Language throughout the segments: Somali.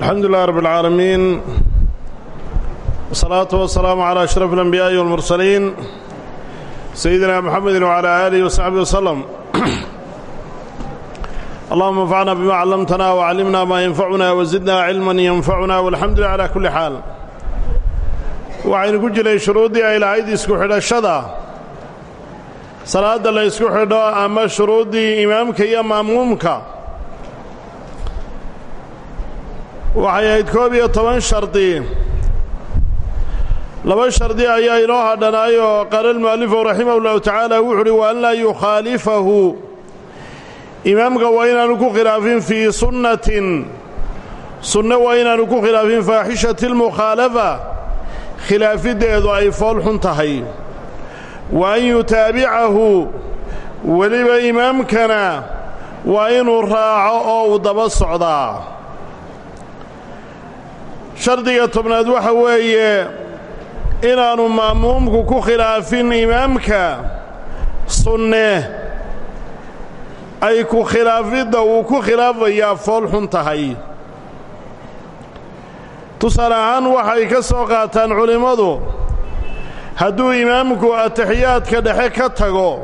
alxamdu lilah rab اlcaalamiin wsalaatu wasalaamu calaa ashraf اlanbiyaaءi walmursaliin sayidina muxamedi wcalaa aalihi wasaxbi waslem allahuma anfacna bima callamtana wacallimna maa yanfacuna wazidna cilman yanfacuna walxamdu lilah calaa kulli xaal waxaynu ku jiray shuruuddii ay lahayd isku xidhashada salaadda la ysku xidho ama shuruuddii imaamka iyo ma'muumka waxay ahayd koob iyo toban shardi. Laba shardi ayaa inoo hadhanaayoo qaala almu'alifu raximah ullahu tacaala wuxu uhi wa an laa yukhaalifahu. Imaamka waa inaanu ku khilaafin fii sunnatin. Sunne waa inaanu ku khilaafin faaxishati almukhaalafa khilaafiddeedu ay fool xun tahay. Wa an yutaabicahu weliba imaamkana waa inuu raaco oo uu daba socdaa shardiga tobnaad waxa weeye inaannu ma'muumku ku khilaafin imaamka sunne. Ay ku khilaafidda uu ku khilaafayaa fool xun tahay. Tusaale ahaan waxay ka soo qaataan culimmadu hadduu imaamku atixiyaadka dhexe ka tago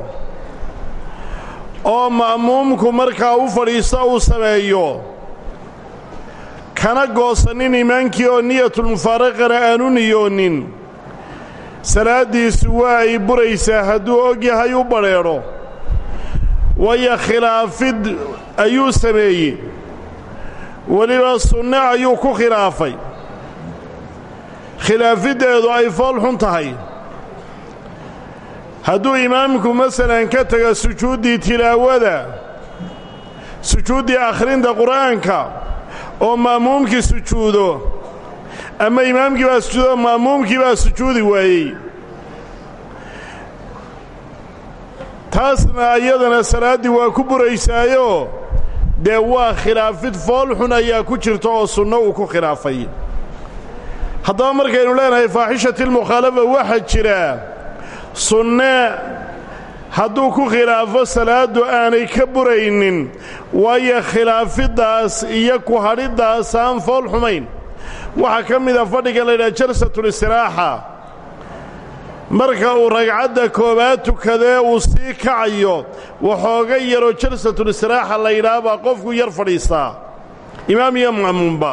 oo ma'muumku markaa u fadhiisto uu sameeyo kana goosanin imaankii oo niyatulmufaaraqana aanu niyoonin. Salaaddiisu waa ay buraysaa hadduu og yahay u badrheedho waayo khilaafid ayuu sameeyey. Weliba sunne ayuu ku khilaafay. Khilaafiddeedu ay fool xun tahay. Hadduu imaamku masalan ka tago sujuuddii tilaawada sujuuddii akhrinta qur'aanka oo ma'muumkii sujuudo. Ama imaamkii baa sujuudo ma'muumkii baa sujuudi waayey. Taasna iyadana salaaddii waa ku buraysaayoo dee waa khilaafid fool ayaa ku jirta oo sunno uu ku khilaafay. Haddaba markaynu leenahay faaxishati lmukhaalafa waxaa jira sunne hadduu ku khilaafo salaaddu aanay ka buraynin waayo khilaafiddaas iyo ku hadhiddaas aan fool xumayn. Waxaa ka mid a fadhiga laydhaha jalsatulistiraaxa marka uu ragcadda koowaad tukadee uu sii kacayo waxooga yaroo jalsatulistiraaxa laydhaahbaa qofku yar fadhiistaa imaam iyo ma'muumba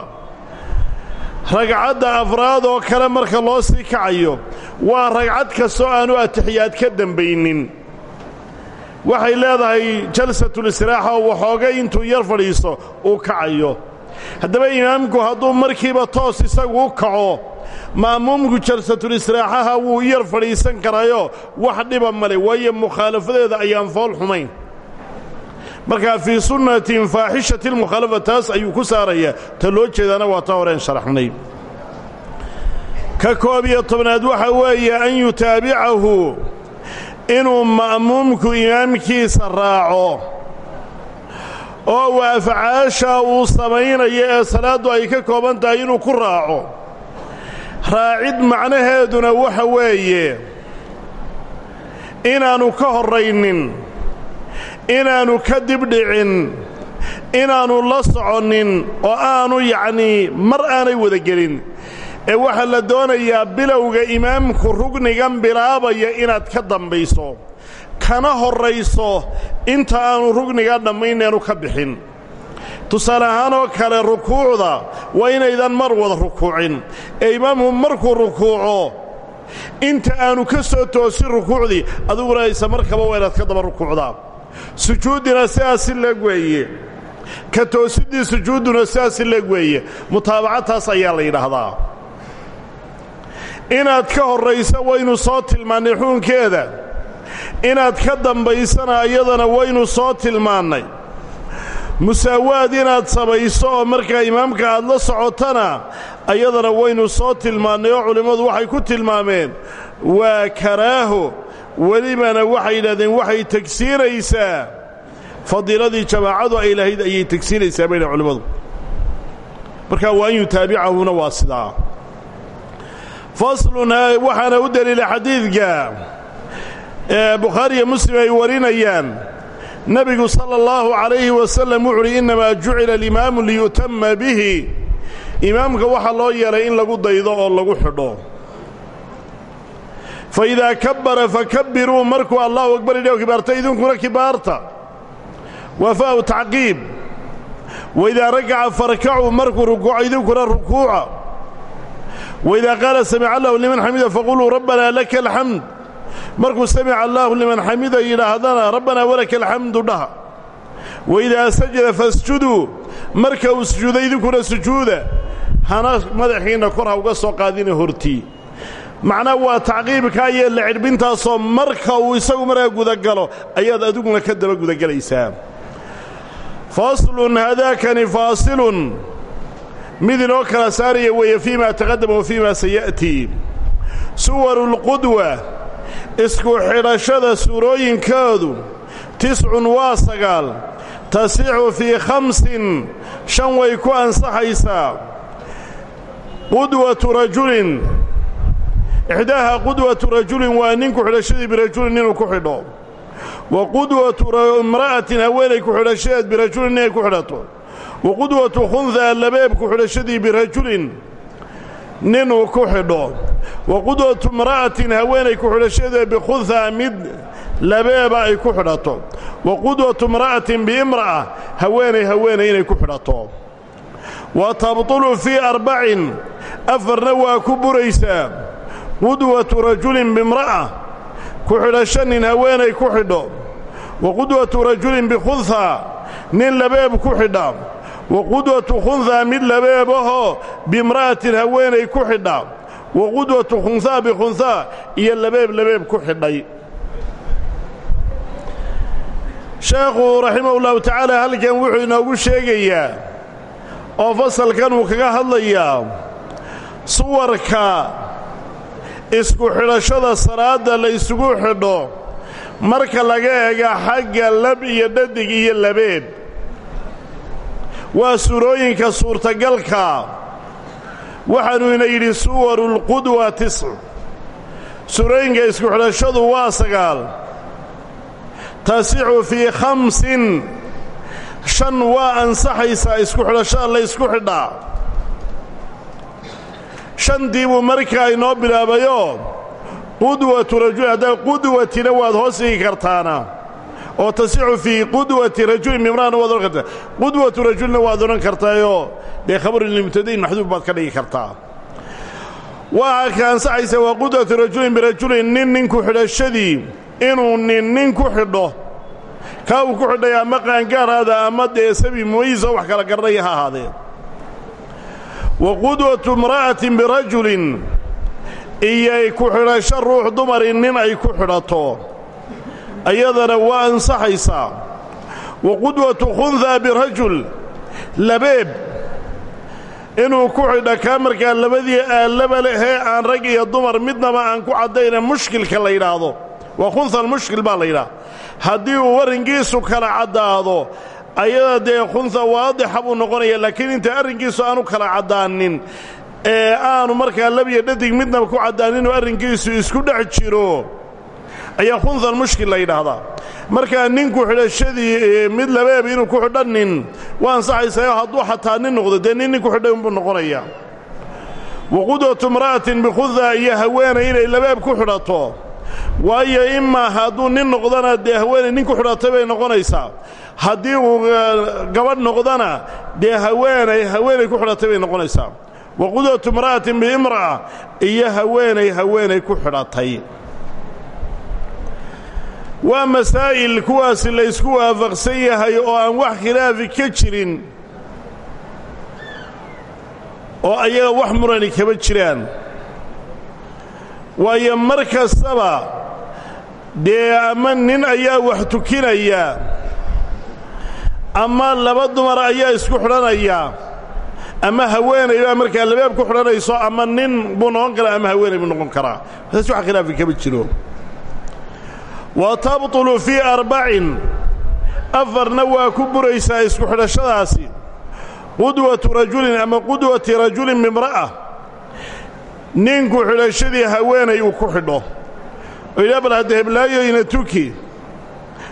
ragcadda afraad oo kale marka loo sii kacayo waa ragcad kastoo aanu atixiyaad ka dembaynin waxay leedahay jalsatulistiraaxa oo waxoogay intuu yar fadhiisto uu kacayo. Haddaba imaamku hadduu markiiba toos isagu u kaco ma'muumku jalsatulistiraaxaha wuu yar fadhiisan karaayo wax dhiba male waayo mukhaalafadeeda ayaan fool xumayn. Markaa fii sunnatin faaxishati lmukhaalafa taas ayuu ku saarayaa ta loo jeedaana waa ta horeen sharaxnay. Ka koob iyo tobnaad waxa weeye an yutaabicahu inuu ma'muumku imaamkiisa raaco. Oo uu afcaasha uu samaynayo ee salaaddu ay ka kooban tahay inuu ku raaco. Raacid macnaheeduna waxa weeye inaannu ka horraynin inaannu ka dibdhicin inaannu la soconnin oo aanu yacnii mar aanay wada gelin ee waxaa la doonayaa bilowga imaamku rugnigan bilaabaya inaad ka dambayso. Kana horrayso inta aanu rugnigaa dhammayneenu ka bixin. Tusaale ahaanoo kale rukuucda waa inaydan mar wada rukuucin. Ee imaamku markuu rukuuco inta aanu ka soo toosin rukuucdii adiguna aysa markaba waa ka daba rukuucdaa sujuuddina sidaas si leeg ka toosiddii sujuudduna sidaas si leeg weeye. Mutaabacataas ayaa la yidhaahdaa inaad ka horraysa waynu soo tilmaannay xuunkeeda inaad ka dambaysana iyadana waynu soo tilmaannay. Musaawaad inaad samayso oo markaa imaamka aad la socotana ayadana waynu soo tilmaannay oo culimmadu waxay ku tilmaameen waa karaaho welibana waxay yidhahdeen waxay tegsiinaysaa fadiiladii jamaacadu ay lahayd ayay tegsiinaysaa bayna culimmadu. Markaa waa an yutaabicahuna waa sidaa faslun waxaana u deliila xadiidka ee bukhaariyo muslim ay warinayaan. Nebigu sala allahu calayhi wasalam wuxu uhi innamaa jucila alimaamu liyu'tama bihi. Imaamka waxaa loo yeelay in lagu daydo oo lagu xidho. Fa idaa kabbara fakabbiruu markuu allahu akbar idhi kibaarta idinkuna kibaarta. Waa fa'u tacqiib waidaa rakaca farkacuu markuu rukuuco idinkuna rukuuca waidaa qaala samica allahu liman xamida faquluu rabbanaa laka alxamd markuu samica allaahu liman xamida yidhaahdana rabbanaa walaka alxamdu dhaha waidaa sajada fasjuduu marka uu sujuuday idinkuna sujuuda hana madaxiinna kor ha uga soo qaadina hortii macnaa waa tacqiibkaa iyo la cidhbintaasoo marka uu isagu markaa gudagalo ayaad adiguna ka daba gudagelaysaa faslun haadaakani mid inoo kala saaraya weeye fii ma taqadama wa fii ma saya'tii suwaru lqudwa isku xidhashada suurooyinkoodu tiscun waa sagaal tasixu fii khamsin shan way ku ansaxaysaa. Qudwatu rajulin ixdaaha qudwatu rajulin waa ninku xidhashadii birajulin inuu ku xidho. Wa qudwatu imra'atin haweenay ku xidhashadeed birajulin inay ku xidhato wa qudwatu khunhaa labeeb ku xidhashadii birajulin ninuu ku xidho. Wa qudwatu imra'atin haweenay ku xidhashadeed bikhunhaa mid labeeba ay ku xidhato. Wa qudwatu imra'atin biimra'a haweenay haweenay inay ku xidhato. Wa tabtulu fii arbacin afarna waa ku buraysaa qudwatu rajulin biimra'a ku nin haweenay ku xidho. Wa rajulin bikhunhaa nin labeeb ku xidha wa qudwatu khunhaa mid labeebahoo biimra'atin haweenay ku xidha wa qudwatu khunhaa bikhunhaa iyo labeeb labeeb ku xidhay sheekhu raximahullahu tacaala halkan wuxuu inoogu sheegayaa oo fasalkan uu kaga hadlayaa suwarka isku xidhashada salaadda la isugu xidho marka laga ega xagga lab iyo dhadig iyo labeeb waa suurooyinka suurtagalka. Waxaannu ina yidhi suwarulqudwa tiscu suurooyinka isku xidhashadu waa sagaal. Tasixu fii khamsin. Shan waa ansaxaysaa isku xidhashada la ysku xidhaa shantii buu markaa inoo bilaabayoo qudwatu rajulin haddaa qudwatina waad hoos dhigi kartaana oo tasixu fii qudwati rajulin bimra'ana waad odhan kartaa. Qudwatu rajulina waad odhan kartaayoo dee khabarun limubtadain maxduuf baad ka dhigi kartaa. Waa ka ansaxaysa waa qudwatu rajulin birajulin nin ninku xidhashadii inuu nin nin ku xidho kaa uu ku xidhay ama qaangaaraada ama dee sabi mumayiso wax kala garanaya ha ahaadee. Wa qudwatu imra'atin birajulin iyay ku xidhasho ruux dumari nin ay ku xidhato ayadana waa ansaxaysaa. Wa qudwatu khunhaa birajul labeeb. Inuu ku xidho kaa markaa labadii aallaba lehee aan rag iyo dumar midnaba aan ku caddayna mushkilka la yidhaahdo. Waa khunha mushkil baa la yidhaha haddii uu warrinkiisu kala caddaado ayada dee khunha waadixa buu noqonaya laakiin inta arrinkiisu aanu kala caddaanin ee aanu markaa labyo dhadig midnaba ku caddaaninuu arrinkiisu isku dhex jiro ayaa khunhan mushkil la yidhaahdaa. Markaa ninku xidhashadii mid labeeb inuu ku xidho nin waa ansaxaysayo hadduu xataa nin noqdo dee nin nin ku xidhay unbuu noqonayaa wa qudwatu imra'atin bikhunha iyo haweenay inay labeeb ku xidhato. Waayo imaa hadduu nin noqdana dee haweenay nin ku xidhatay bay noqonaysaa. Haddii uu gabadh noqdana dee haweenay haweenay ku xidhatay bay noqonaysaa. Wa qudwatu imra'atin biimra'a iyo haweenay haweenay ku xidhatay waa masaa'il kuwaasi la ysku waafaqsan yahay oo aan wax khilaafi ka jirin. Oo ayaga wax murani kama jiraan. Waayo mar kastaba dee ama nin ayaa wax tukinaya ama laba dumar ayaa isku xidhanaya ama haweenay baa markaa labeeb ku xidhanayso ama nin buu noqon karaa ama haweenay buu noqon karaa. Taas wax khilaafi kama jiro wa tabtulu fii arbacin afarna waa ku buraysaa isku xidhashadaasi. Qudwatu rajulin ama qudwati rajulin bimra'a ninku xidhashadii haweenay uu ku xidho. Oo yidhaha bal hadda heblaayoyna tuki.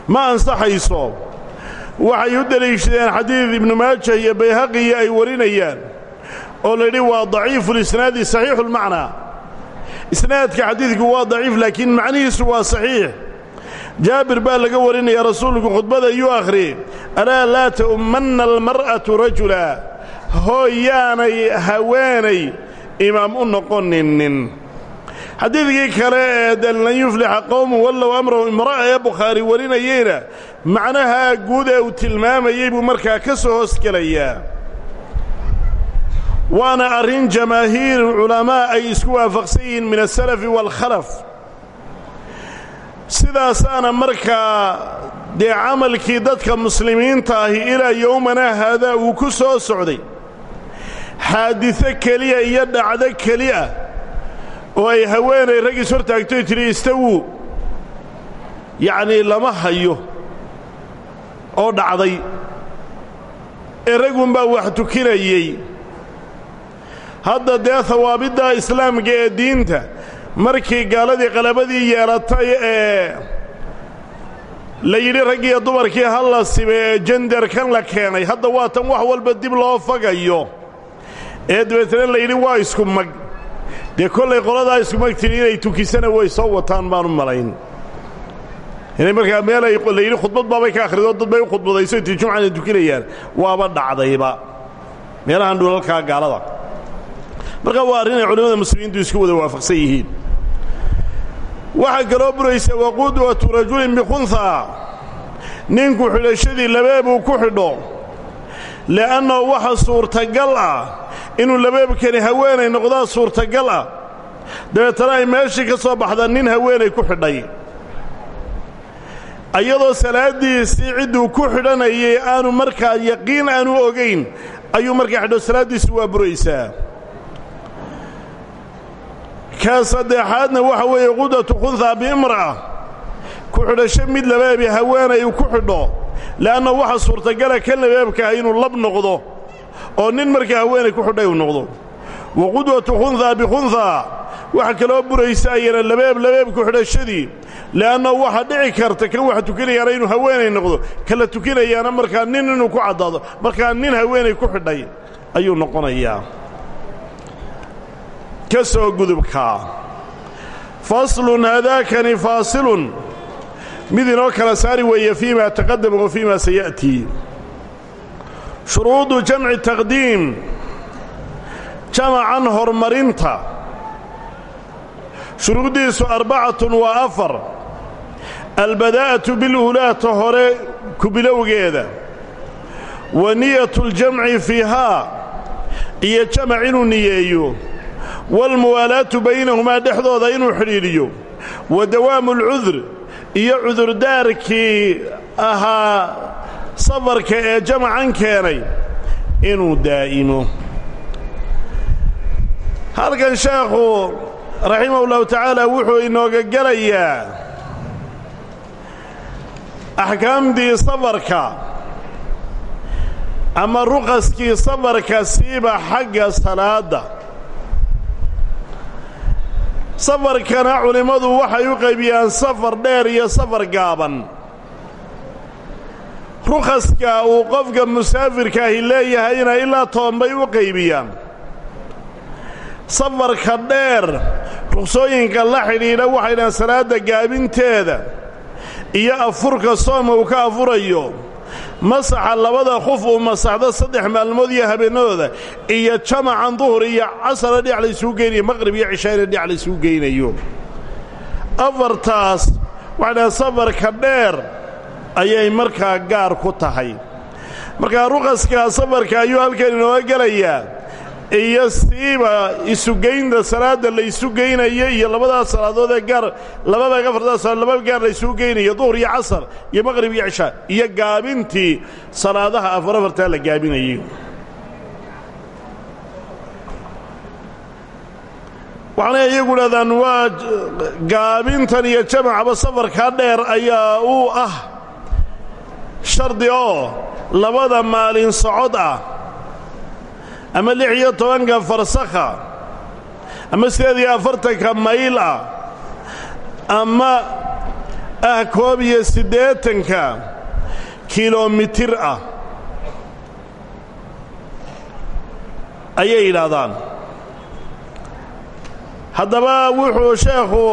Ma ansaxayso. Waxay u deliishadeen xadiid ibnu maaja iyo bayhaqiyo ay warinayaan. Oo la yidhi waa daciifu lisnaadi saxiixu lmacnaa isnaadka xadiidku waa daciif laakiin macnihiisu waa saxiix jaabir baa laga warinaya rasuulku khudbada yuu akhriyey alaa laa ta'ummanna almar'atu rajula. Hooyaanay haweenay imaam u noqoninin xadiidkii kale ee de lan yuflixa qowmun wallow amrahu imra'a ee bukhaari warinayeyna macnaha guud ee uu tilmaamayey buu markaa ka soo hoosgelayaa waana arrin jamaahiir culamaa ay isku waafaqsan yihiin min asalafi waalkhalaf sidaasaana markaa dee camalkii dadka muslimiinta ahi ilaa yowmanaa haadaa uu ku soo socday. Xaadiso keliya iyo dhacdo keliya oo ay haweenay rag is hortaagtoy tidhi istawuu yacnii lama hayo oo dhacday. Ee ragunbaa wax tukinayey. Hadda dee hawaabidda islaamka ee diinta markii gaaladii qalabadii yeelatay ee la yidhi raggiiyo dumarkii ha la sibe ee jenderkan la keenay hadda waa tan wax walba dib loo fagayo. Ee dabeetna la yidhi waa isku mag. Dee kollay qoladaa isku mag tidhi inay tukisana way soo wataan baanu malayn. Inay markaa meel ay la yidhi khudbad baabay ka akhrido dad bay u khudbadayso tii jumcana tukinayaan waaba dhacdayba. Meelahan dhulalkaa gaalada. Markaa waa arrin ay culimmada muslimiintu isku wada waafaqsan yihiin waxaa kaloo buraysa waqudwatu rajulin bikhunhaa ninku xidhashadii labeebuu ku xidho li'annahu waxa suurtagal ah inuu labeebkani haweenay noqdaa suurtagal ah. Dabeetana ay meeshii ka soo baxdaa nin haweenay ku xidhay. Iyadoo salaaddiisii cidduu ku xidhanayay aanu markaa yaqiin aanu ogayn ayuu markaa xidho salaaddiisu waa buraysaa ka saddexaadna waxa weeye qudatu khunhaa biimra'a ku xidhasho mid labeebi haweenay ku xidho le'anna waxa suurtagala kan labeebkaah inuu lab noqdo oo nin markaa haweenay ku xidhay uu noqdo. Wa qudwatu khunhaa bikhunhaa waxa kaloo buraysa ayana labeeb labeeb ku xidhashadii le'anna waxa dhici karta kan waxa tukinayaana inuu haweenay noqdo kala tukinayaana markaa nin inuu ku caddaado markaa nin haweenay ku xidhay ayuu noqonayaa ka soo gudubkaa faslun haadaakani faasilun. Mid inoo kala saari weeye fii ma taqadama wa fii ma saya'tii shuruudu jamci taqdiim. Jamacan hormarinta shuruuddiisu arbacatun waa afar. Albadaa'atu biluulaata hore kubilowgeeda. Wa niyatu ljamci fiihaa. Iyo jamac inuu niyeeyo waalmuwaalaatu baynahumaa dhexdooda inuu xidhiidhiyo wa dawaamu alcudur iyo cudurdaarkii ahaa safarka ee jamacan keenay inuu daa'imo halkan sheekhu raximah ullahu tacaala wuxuu inooga gelayaa axkaamtii safarka ama ruqaskii safarka siiba xagga salaadda safarkana culimmadu waxay u qaybiyaan safar dheer iyo safar gaaban. Rukhaska uu qofka musaafirkaahi leeyahayna ilaa toban bay u qaybiyaan. Safarka dheer ruksooyinka la xidhiidha waxay dhahaan salaadda gaabinteeda iyo afurka sooma uu ka afurayo masaxa labada khuf uu masaxdo saddex maalmood iyo habeennadooda iyo jamacan duhur iyo casara dhinac laysugu geynayo maqrib iyo cishaayna dhinac laysugu geynayo. Afartaas waxay dhahaan safarka dheer ayay markaa gaar ku tahay. Markaa ruqaskaa safarka ayuu halkan inooga gelayaa iyo siiba isugeynta salaadda la isu geynayo iyo labadaas salaadood ee gaar labada afartaas laba gaar la isugu geynayo duhur iyo casar iyo maqrib iyo cishaa iyo gaabintii salaadaha afar afartaa la gaabinayay waxaana iyagu dhahdaan waa gaabintan iyo jamacaba safarkaa dheer ayaa uu ah shardi oo labada maalin socod ah ama lix iyo tobanka farsakha ama sideed iyo afartanka mayl ah ama ah koob iyo siddeetanka kilomitir ah. Ayay yidhaahdaan. Haddaba wuxuu sheekhu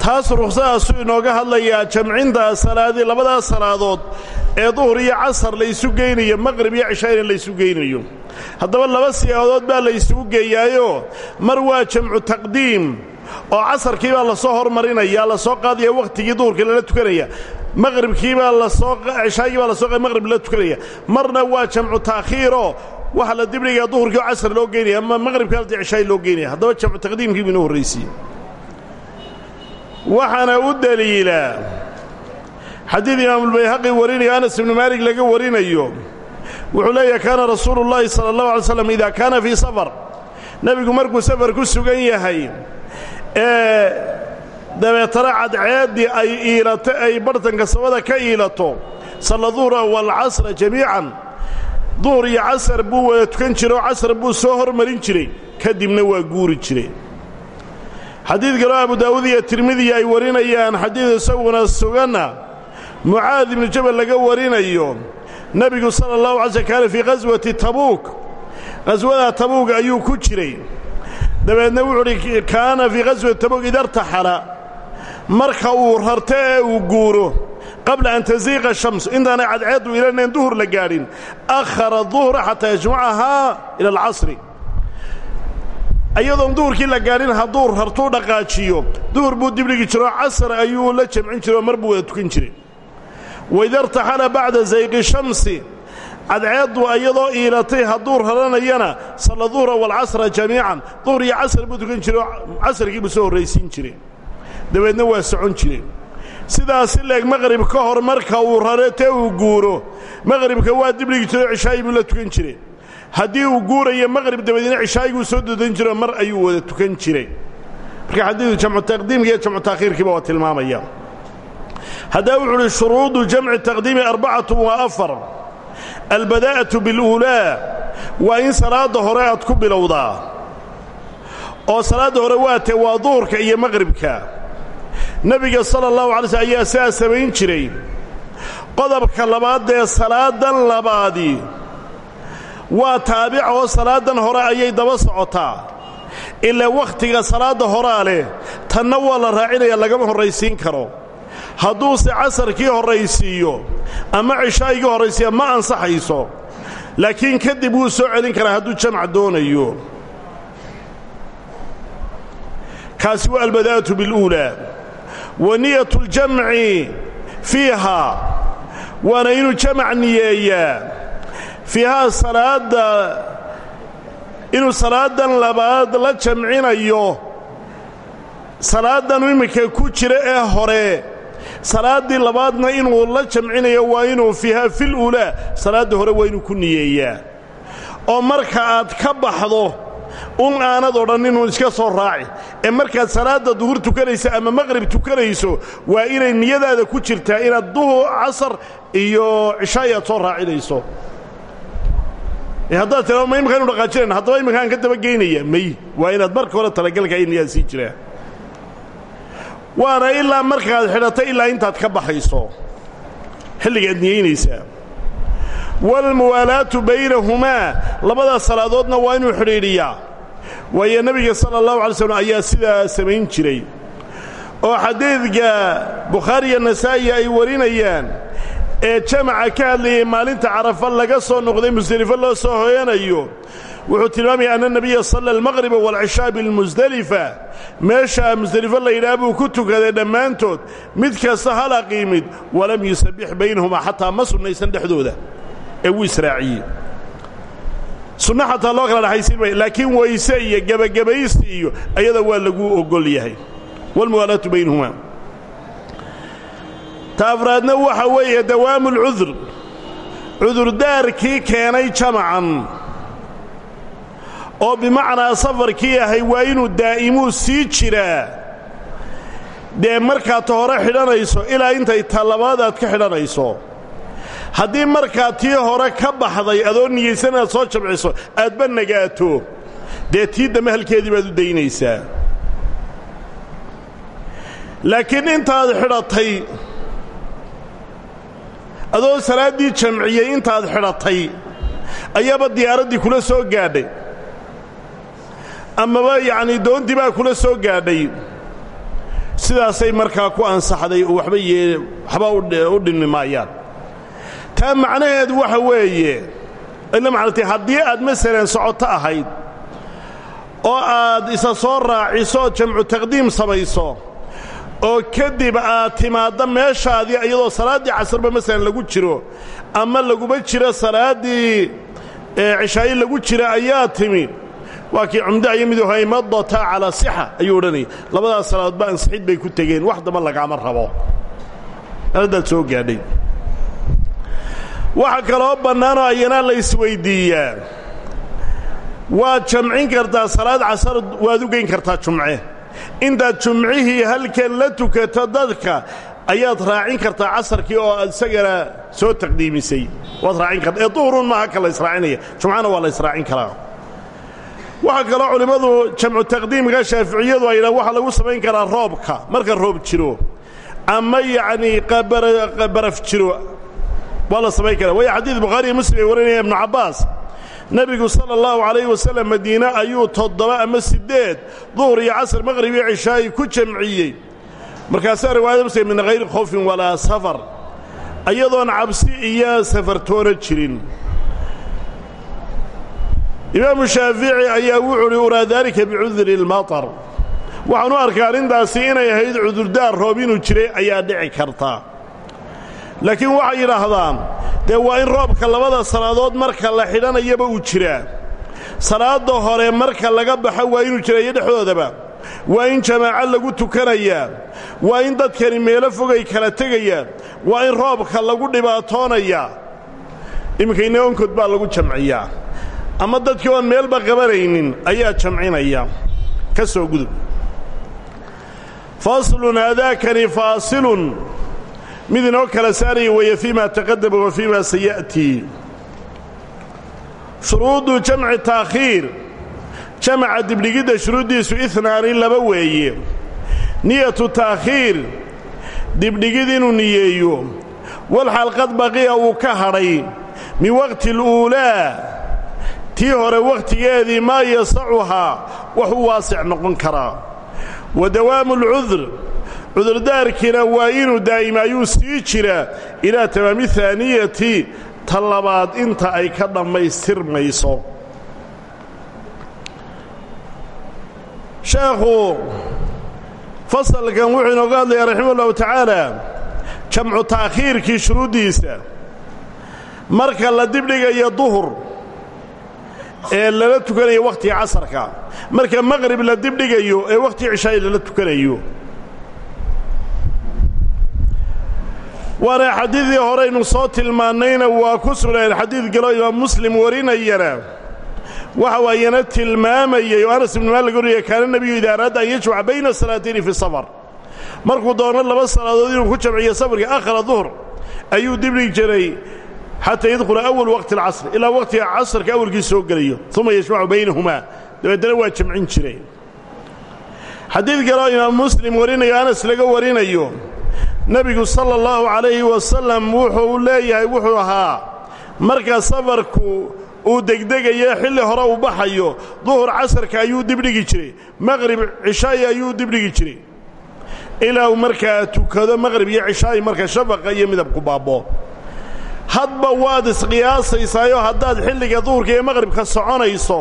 taas ruksadaasuu inooga hadlayaa jamcinta salaadii labadaas salaadood ee duhur iyo casar la ysu geynayo iyo cishayna la ysu haddaba laba siyaadood baa la ysugu geeyaayoo mar waa jamcu taqdiim oo casarkii baa la soo hormarinaya la soo qaadaya wakhtigii duhurkii lala tukanaya. Maqribkiibaa la soo cishaagii baa la soo maqrib la tukanaya. Marna waa jamcu taakhiiroo waxaa la dibdhigaa duhurkii oo casar loo geynaya ama maqribkii alti cishaay loo geynaya haddaba jamcu taqdiimkii buu inoo horraysiye waxaana u deliila xadiid imaamulbayhaqi warinayo anas ibnu maalig laga warinayo wuxuu leeyahay kaana rasuulu llaahi sala allahu alay slam idaa kaana fii safar. Nebigu markuu safar ku sugan yahay ee dabeetana cadceeddii ay iilato ay bartanka samada ka iilato salla duhra waalcasra jamiican duhur iyo casar buu wada tukan jira oo casar buu soo hormarin jiray kadibna waa guuri jiray. Xadiid kaloo abu daawuud iyo tirmidiya ay warinayaan xadiid isaguna suganna mucaad ibnu jabal laga warinayo nebigu sala allahu alay slm kaana fii qaswati tabuuk qaswada tabuuk ayuu ku jiray. Dabeedna wuxuu uhi kaana fii qaswati tabuuk idartaxala marka uu rarto ee uu guuro qabla an tasiiqa shams intaanay cadceeddu ilanayn duhur la gaadhin akhara duhra xataa yajmacahaa ila alcasri. Ayadoon duhurkii la gaadhin hadduu rartuu dhaqaajiyo duhur buu dibdhigi jiroo casar ayuu la jamcin jire oo mar buu wada tukan jiray waidartaxala bacda sayqi shamsi. Cadceeddu iyadoo iilatay hadduu raranayana salla duhra waalcasra jamiican. Duhur iyo casar buu tukan jire oo casarkii buu soo horraysiin jiray. Dabeedna waa socon jire sidaasi leeg maqrib ka hor marka uu rare tee uu guuro maqribka waa dibdhigi jire oo cishaayi buu la tukan jiray. Haddii uu guurayo maqrib dabadeedna cishaayiguu soo dodan jiro mar ayuu wada tukan jiray. Marka xadiidu haddaba wuxu uhi shuruudu jamci taqdiimi arbacatu waa afar. Albadaa'atu biluulaa waa in salaadda hore aad ku bilowdaa. Oo salaadda hore waa tee waa duhurka iyo maqribka. Nebiga sala allahu alay slm ayaa sidaa samayn jiray. Qodobka labaadee salaadan labaadi. Waa taabic oo salaadan hore ayay daba socotaa. Ilaa wakhtiga salaadda horaa leh tanna waa la raacinaya lagama horraysiin karo hadduuse casarkii horraysiiyo ama cishaagii horraysiiya ma ansaxayso laakiin kadib wuu soo celin karaa hadduu jamc doonayo. Kaasi waa albadaa'atu biاluulaa wa niyatu اljamci fiiha waana inuu jamac niyeeyaa. Fiihaa salaadda inuu salaadan labaad la jamcinayo. Salaadan iminka ku jira ee hore salaaddii labaadna inuu la jamcinayo waa inuu fiihaa fil uulaa salaadda hore waa inuu ku niyeeyaa. Oo marka aad ka baxdo un aanad odhan inuu iska soo raaci. Ee markaad salaadda duhur tukanayso ama maqrib tukanayso waa inay niyadaada ku jirtaa inaad duhur casar iyo cishaay aad soo raacinayso. Haddaad tira ma imika inu dhaqaajinayna. Haddaba imika aan ka daba geynaya may. Waa inaad marka hore talagalka niyaad sii jiraan waana ilaa markaad xidhato ilaa intaad ka baxayso. Xilligaad niyeynaysaa waalmuwaalaatu baynahumaa labadaas salaadoodna waa inuu xidhiidhiyaa. Waayo nebiga sala allahu alay slm ayaa sidaa samayn jiray. Oo xadiidka bukhaari iyo nasaa'i ay warinayaan ee jamaca ka hadlayay maalinta carafa laga soo noqday musdelifo loo soo hoyanayo wuxuu tilmaamaya anna nebiya salla almaqriba waalcishaa bilmusdelifa meeshaa musdelifo la yidhaha buu ku tukaday dhammaantood mid kasta hal aqiimid walam yusabbix baynahumaa xataa ma sunnaysan dhexdooda. Ee wuu israaciyey. Sunno xataa loo kala dhaxaysiin maya laakiin wayse iyo gebagabaysi iyo ayada waa lagu ogol yahay. Waalmuwaalaatu baynahumaa ta afraadna waxa weeye dawaamu ulcudur cudurdaarkii keenay jamacan oo bimacnaa safarkii ahay waa inuu daa'imuu sii jiraa. Dee markaad ta hore xidhanayso ilaa intay ta labaad aad ka xidhanayso. Haddii markaad tii hore ka baxday adoo niyaysan inaad soo jamciso aadba nagaato. Dee tii dambe halkeedii baad u daynaysaa. Laakiin intaad xidhatay adoo salaaddii jamciyey intaad xidhatay ayaaba diyaaraddii kula soo gaadhay amaba yacnii doontii baa kula soo gaadhay. Sidaasay markaa ku ansaxday waxba yee waxba u dhinmi maayaan. Taa macnaheedu waxa weeye ila macnatay haddii aad masalan socoto ahayd oo aad isa soo raaciso jamcu taqdiim samayso oo kadib aad timaaddo meeshaadii iyadoo salaaddii casarba masalan lagu jiro ama laguma jiro salaaddii cishaayi lagu jira ayaa timi waa kii cumda iyo midu hay madata calaa sixa ayuu odhanayay. Labadaas salaadoodba ansixid bay ku tegeen wax damba lagaama rabo. Aladaad soo gaadhay. Waxa kaloo bannaanoo ayana la isweyddiiyaa waad jamcin kartaa salaad casar waad u geyn kartaa jumce. Intaad jumcihii halkan la tukato dadka ayaad raacin kartaa casarkii oo isagana soo taqdiimisay. Waad raacin kartaa ee duhurun maaha ka la israacinaya jumcana waa la israacin karaa waxaa kaloo culimmadu jamcu taqdiimka shaaficiyadu ay yidhahan waxaa lagu samayn karaa roobka marka roob jiro. Ama yacnii baraf jiro. Waa la samayn karaa. Waayo xadiid bukhaariiyo muslim ay warinaya ibnu cabbaas. Nebigu sala allahu calayhi wasallam madiine ayuu toddoba ama siddeed duhur iyo casr maqrib iyo cishaa'i ku jamciyey. Markaasaa riwaayada muslim min hayri khawfin walaa safar. Iyadoon cabsi iyo safartoona jirin imaamu shaafici ayaa wuxu uhi uraa daalika bicudri اlmaطar waxaan u arkaa arrintaasi inay ahayd cudurdaar roob inuu jiray ayaa dhici karta. Laakiin waxay yidhaahdaan dee waa in roobka labada salaadood marka la xidhanayaba uu jiraa? Salaadda hore marka laga baxo waa inuu jirayo dhexdoodaba? Waa in jamaaco lagu tukanayaa waa in dadkani meelo fogay kala tegayaan waa in roobka lagu dhibaatoonayaa iminka inaonkod baa lagu jamciyaa ama dadkii oon meelba qabanaynin ayaa jamcinaya. Ka soo gudub. Faslun haadaakani faasilun. Mid inoo kala saaraya weeye fii ma taqadama wa fii ma saya'tii shuruudu jamci taakhiir. Jamaca dibdhigidda shuruuddiisu inaani laba weeye. Niyatu taakhiir. Dibdhigid inuu niyeeyo. Walxal qad baqiya uu ka hadhay min waqti اluulaa tii hore wakhtigeedii maa yasacuhaa wax u waasic noqon karaa wa dawaamu alcudur cudurdaarkiina waa inuu daa'imaayuu sii jiraa ilaa tamaami haaniyati ta inta ay ka dhammaystirmayso. Sheekhu fasalkan wuxuu inooga hadlayaa raximah ullahu tacaala jamcu taakhiirkii shuruuddiisa marka la dibdhigayo duhur ee lala tukanayo wakhtiga casarka. Marka maqrib la dibdhigayo ee wakhtiga cishaa'i lala tukanayo. Waana xadiidii horeynu soo tilmaannayna waa ku sugneen xadiid galoo muslim warinayana. Waxa waayana tilmaamayey oo anas ibnu maalik wariyay kaana nebiyu idaa araada an yajmaca fi safar. Markuu doono laba salaadood inuu ku jamciyo safarka akhra duhr ayuu dibdhigi jiray xataa yadkhula awal waqti alcasr ilaa waqtiga casrka awalkii soo gelayo uma yajmacu baynahumaa dabeetana waa jamcin jireen xadiid kaloo imaam muslim warinayo anas laga warinayo nebigu sala allahu calayhi wasalam wuxuu leeyahay wuxuu ahaa marka safarku uu degdegayo xilli hore uu baxayo duhur casarka ayuu dibdhigi jiray maqrib cishaa'i ayuu dibdhigi jiray ilaa uu markaa tukado maqrib iyo cishaa'i marka shafaqa iyo midabku baabbo hadba waad isqiyaasaysaayoo haddaad xilliga duhurka iyo maqribka soconayso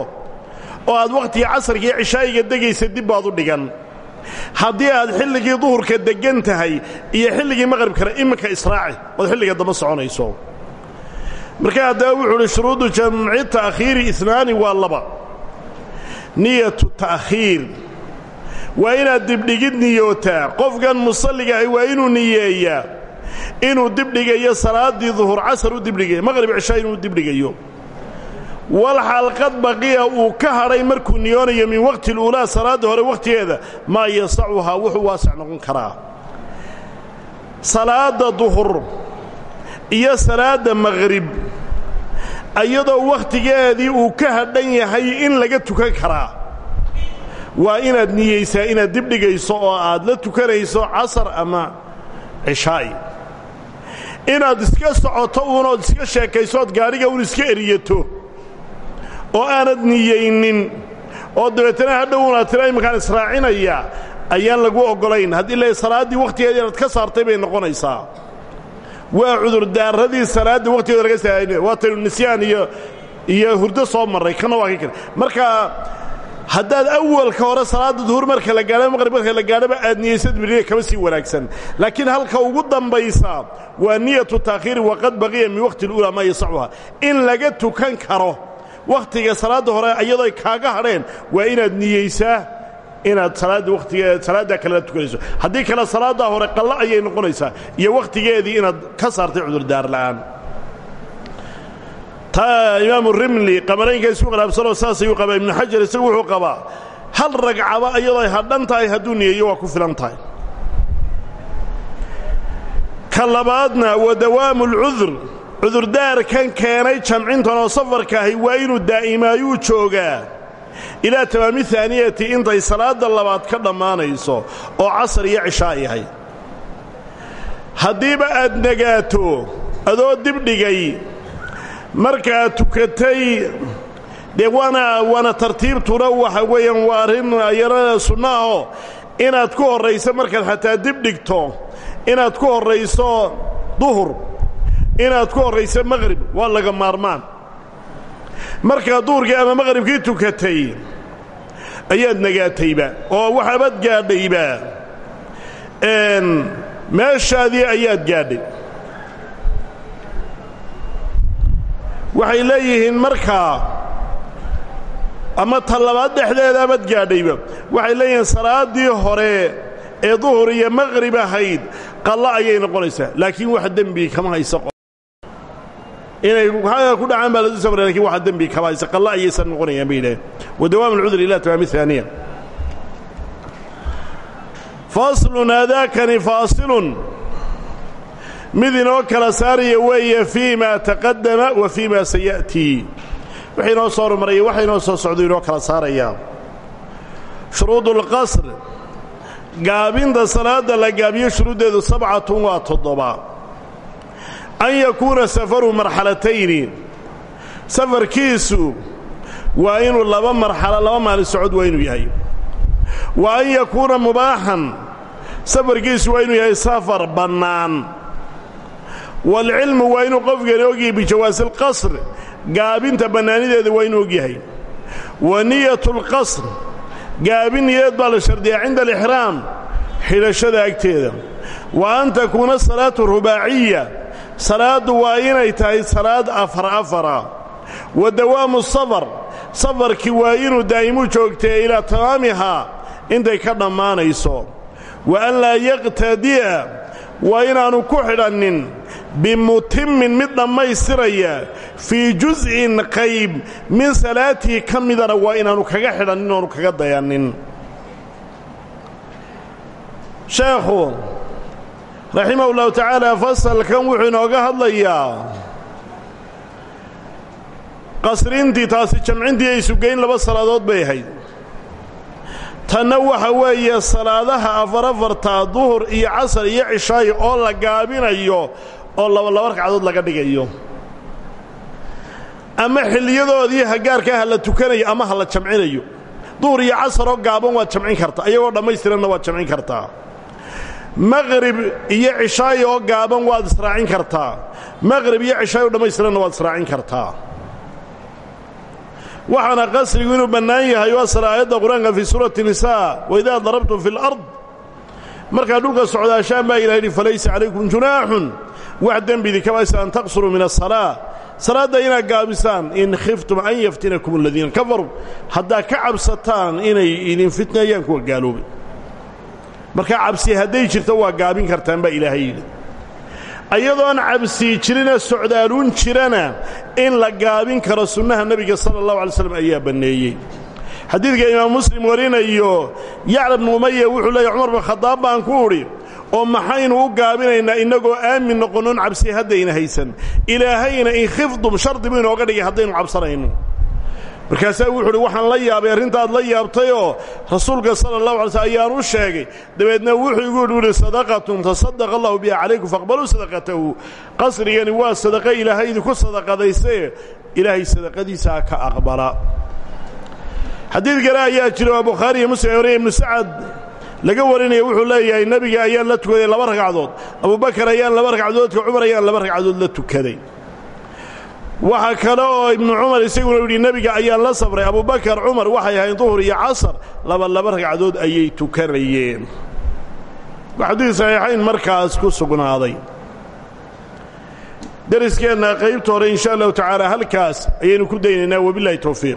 oo aad wakhtiga casarka iyo cishaa'iga degaysa dib baad u dhigan. Haddii aad xilligii duhurka deggan tahay iyo xilligii maqribkana iminka israaci ood xilliga damba soconayso. Marka haddaba wuxuu uhi shuruudu jamci ta'khiiri inaani waa laba. Niyatu ta'khiir waa inaad dibdhigid niyootaa. Qofkan musalligahay waa inuu niyeeyaa inuu dibdhigayo salaaddii duhur casar u dibdhigayo maqrib cishaa inuu dibdhigayo. Walxalqad baqiya uu ka hadhay markuu niyoonayo min waqti luulaa salaadda hore wakhtigeeda maa yasacuhaa wuxuu waasac noqon karaa. Salaadda duhur iyo salaadda maqrib iyadoo wakhtigeedii uu ka hadhan yahay in laga tukan karaa. Waa inaad niyeysaa inaad dibdhigayso oo aad la tukanayso casar ama cishaa'i inaad iska socoto uunood iska sheekayso ood gaadhiga uun iska eriyato. Oo aanad niyaynin oo dabeetana hadhowna tira iminkaan israacinaya ayaan lagu oggolayn. Haddii la salaaddii wakhtigeeda inaad ka saartay bay noqonaysaa. Waa cudurdaaradii salaadda wakhtigeeda laga saaraya waa taynu nisyaan iyo iyo hurdo soo marray kana waa ka marka haddaad awalka hore salaadda duhur marka la gaadho maqrib marka la gaadhoba aad niyaysad biriya kama sii wanaagsan. Laakiin halka ugu dambaysa waa niyatu taakhiiri waqad baqiya min waqti اlula maa yasacuha in laga tukan karo wakhtiga salaadda hore iyadooy kaaga hadheen waa inaad niyeysaa inaad salaadda wakhtigeeda salaaddaa kalena tukanayso. Haddii kale salaaddaa hore qallo ayay noqonaysaa iyo wakhtigeedii inaad ka saartay cudurdaar la'aan taa imaamu rimli qamaraynka isku khilaafsanoo saas ayuu qabaa ibnu xajar isagu wuxuu qabaa hal ragcaba iyadoo ay hadhan tahay hadduu niyeeyo waa ku filan tahay. Ka labaadna wa dawaamu cudurdaarkan keenay jamcintan oo safarka ahi waa inuu daa'imaayuu joogaa. Ilaa tamaami haaniyati intay salaadda labaad ka dhammaanayso oo casar iyo cishaa yahay haddiiba aad negaato adoo dibdhigay markaad tukatay dee waana waana tartiibtuna waxa weeyaan waa arrin ayana sunno ahoo inaad ku horrayso markaad xataa dibdhigto inaad ku horrayso duhur inaad ku horrayso maqhrib waa laga maarmaan. Markaad duhurkii ama maqhribkii tukatay ayaad nagaatayba oo waxaabad gaadhayba. Meeshaadii ayaad gaadhay waxay leeyihiin markaa ama ta labaad dhexdeedaabad gaadhayba waxay leeyihiin salaaddii hore ee duhur iyo maqhrib ahayd qallo ayay noqonaysaa. Laakiin wax dembi kama haysa inay ku dhacaan baa ladu samra laakiin waxa dembi kama haysa. Qallo ayaysan noqonayaan bay yidhaheen wa dawaam alcudri ila tamaami haaniya faslun aadaakani faasilun mid inoo kala saaraya weeye fii ma wa fii ma saya'tii wixii inoo soo hormaraya waxa soo socdo inoo kala saarayaa shuruudulqasr gaabinta salaadda la gaabiyo shuruuddeedu sabcatun waa toddoba. An yakuuna safaru marxalatayni safarkiisu waa inuu laba marxalo laba maalin socod waa inuu yahay. Wa an yakuuna mubaaxan. Safarkiisu waa inuu yahay safar bannaan waalcilmu waa inuu qofkani ogyahay bijawaasi alqasr gaabinta bannaanideeda waa inuu ogyahay wa niyatu alqasr gaabin niyadeed baa la shardiyaa cinda alixraam xidhashada agteeda. Wa an takuuna salaatu rubaaciya. Salaaddu waa inay tahay salaad afar afara. Wa dawaamu safar safarkii waa inuu daa'imu joogtee ilaa tamaamihaa intay ka dhammaanayso. Wa an laa yaqtadi'a. Waa inaannu ku xidhannin bimutimmin mid dhammaystiraya fii jus'in qayb min salaatii ka midana waa inaannu kaga xidhannin oonu kaga dayannin sheekhu raximahu ullahu tacaala fasalkan wuxuu inooga hadlayaa qasrintii taasi jamcintii ay sugayn laba salaadood bay ahayd. Tanna waxa weeye salaadaha afar afarta duhur iyo casar iyo cishaayo oo la gaabinayo oo labalaba ragcadood laga dhigayo. Ama xilliyadoodii hagaarkaa ha la tukanayo ama ha jamcinayo. Duhur iyo casaroo gaaban waad jamcin kartaa ayagoo dhammaystiranna waad jamcin kartaa maqrib iyo cishaayo oo gaaban waad israacin kartaa maqrib iyo cishaayo dhammaystiranna waad israacin kartaa waxaana qasrigu inuu bannaan yahay oo asal aayadda qur'aanka fii suurati nisaa darabtum fi lard markaad dhulka socdaashaan baa ilaha falaysa calaykum junaaxun wax dembidi kamaysa an taqsuruu min asalaa salaadda inaad gaabisaan in khiftum an yaftinakum aladiina kafaruu. Haddaad ka cabsataan inay idin fitneeyaan kuwa gaaloobay markaa cabsi hadday jirto waa gaabin kartaan baa ilaahay yidhi. Ayadoon cabsi jirina socdaaluun jirana in la gaabin karo sunnaha nebiga sala allahu alay slam ayaa banneeyey. Xadiidka imaam muslim warinayo yacla bnu umaya wuxuu leeyahy cumar bin khadaab baan ku udhi oo maxaynu u gaabinaynaa innagoo aamin noqonnoon cabsi haddayna haysan. Ilaahayna in khifdum shardi buu inooga dhigay haddaynu cabsanayno. Markaasaa wuxuu uhi waxaan la yaabay arrintaad la yaabtayoo rasuulka sala allahu alay slm ayaan u sheegay. Dabeedna wuxuu igu idhi sadaqatun tasadaqa allahu biha calaykum faqbaluu sadaqatahu. Qasrigani waa sadaqa ilaahay idinku sadaqadaysae ilaahay sadaqadiisaa ka aqbala. Xadiid kale ayaa jira oo bukhaari iyo muslim ibnu sacad laga warinaya wuxuu leeyahay nebiga ayaan la tukaday laba ragcadood. Abubakar ayaan laba ragcadoodka cumar ayaan laba ragcadood la tukaday. Waxaa kale oo ibnu cumar isaguna yidhi nebiga ayaan la sabray. Abubakar cumar waxay ahayn duhur iyo casar laba laba ragcadood ayay tukanayeen. Waa xadiid saxiixayn markaas ku sugnaaday. Dariskeenna qaybta hore insha allahu tacaala halkaas ayaynu ku daynaynaa wabilahi towfiiq